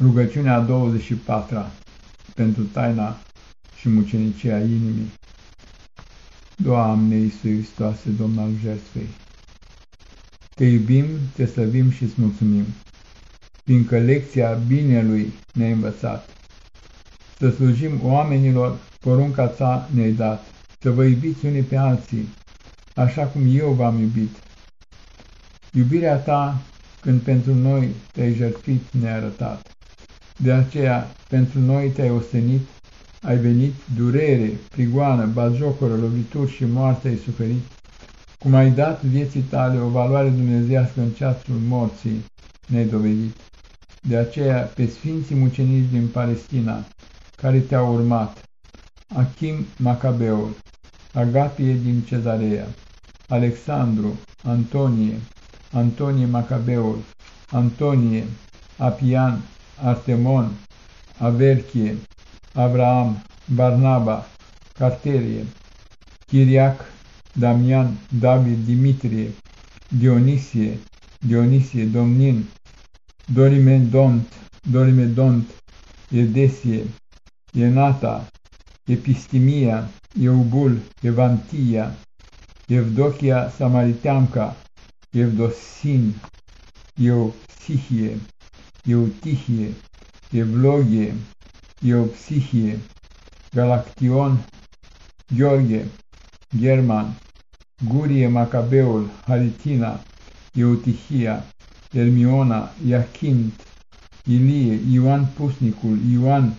Rugăciunea a 24-a pentru taina și mucenicia inimii. Doamne Iisus Hristoase, Domn al jertfei, Te iubim, Te slăvim și îți mulțumim, fiindcă lecția binelui ne-ai învățat. Să slujim oamenilor, porunca Ta ne-ai dat, să vă iubiți unii pe alții, așa cum eu v-am iubit. Iubirea Ta, când pentru noi te-ai jertfit, ne-ai arătat. De aceea, pentru noi te-ai ostenit, ai venit, durere, prigoană, bazocoră, lovituri și moarte ai suferit, cum ai dat vieții tale o valoare dumnezească în ceasul morții, ne-ai dovedit. De aceea, pe sfinții mucenici din Palestina, care te-au urmat, Achim Macabeul, Agapie din Cezarea, Alexandru, Antonie, Antonie Macabeul, Antonie, Apian, Artemon, Averchie, Abraham, Barnaba, Carterie, Chiriac, Damian, David, Dimitrie, Dionisie, Dionisie, Domnin, Dorimedont, Dorimedont, Edesie, Enata, Epistimia, Eubul, Evantia, Evdochia Samariteanca, Evdosin, Eupsihie, Eutihie, Evlogie, Eopsihie, Galaction, Gheorghe, German, Gurie Macabeul, Haritina, Eutihia, Ermiona, Iachint, Ilie, Ioan Pusnicul, Ioan,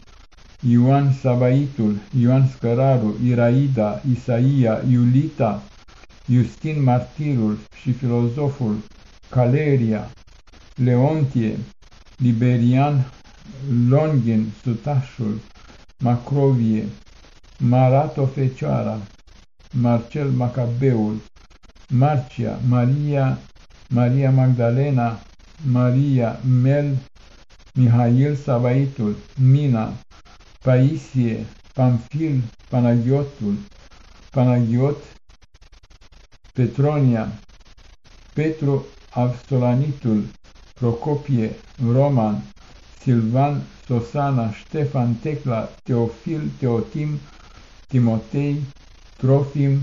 Ioan Sabaitul, Ioan Scăraru, Iraida, Isaia, Iulita, Justin Martirul și filozoful, Caleria, Leontie, Liberian, Longin, Sutașul, Macrovie, Marato Fecioara, Marcel Macabeul, Marcia, Maria, Maria Magdalena, Maria Mel, Mihail Savaitul, Mina, Paisie, Pamfil, Panagiotul, Panagiot, Petronia, Petru Avstolanitul, Procopie, Roman, Silvan, Sosana, Ștefan, Tecla, Teofil, Teotim, Timotei, Trofim,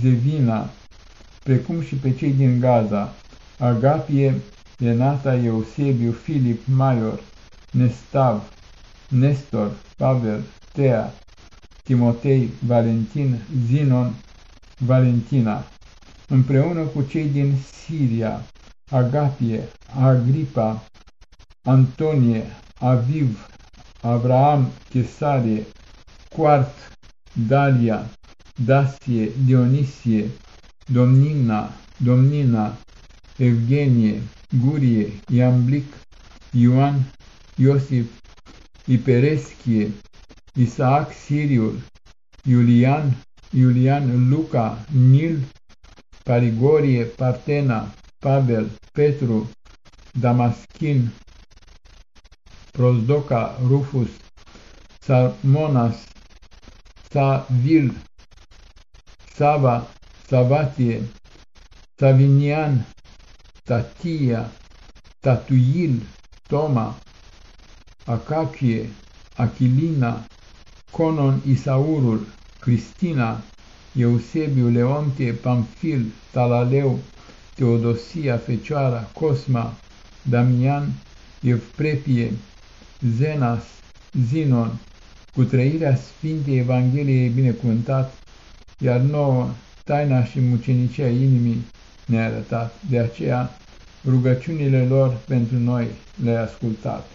Zevina, precum și pe cei din Gaza, Agapie, Renata, Eusebiu, Filip, Maior, Nestav, Nestor, Pavel, Tea, Timotei, Valentin, Zinon, Valentina, împreună cu cei din Siria, Agapie, Agripa, Antonie, Aviv, Abraham, Chesarie, Quart, Dalia, Dasie, Dionisie, Domnina, Domnina, Evgenie, Gurie, Iamblic, Ioan, Iosif, Ipereschie, Isaac Siriul, Iulian, Iulian Luca, Nil, Parigorie, Partena, Pavel, Petru, Damaschin, Prozdoca, Rufus, Salmonas, Savil, Sava, Savatie, Savinian, Tatia, Tatuil, Toma, Acachie, Achilina, Conon Isaurul, Cristina, Eusebiu, Leontie, Pamfil, Talaleu, Teodosia, Fecioara, Cosma, Damian, Evprepie, Zenas, Zinon, cu trăirea Sfintei Evangheliei binecuvântat, iar nouă taina și mucenicia inimii ne-a arătat. De aceea, rugăciunile lor pentru noi le-ai ascultat.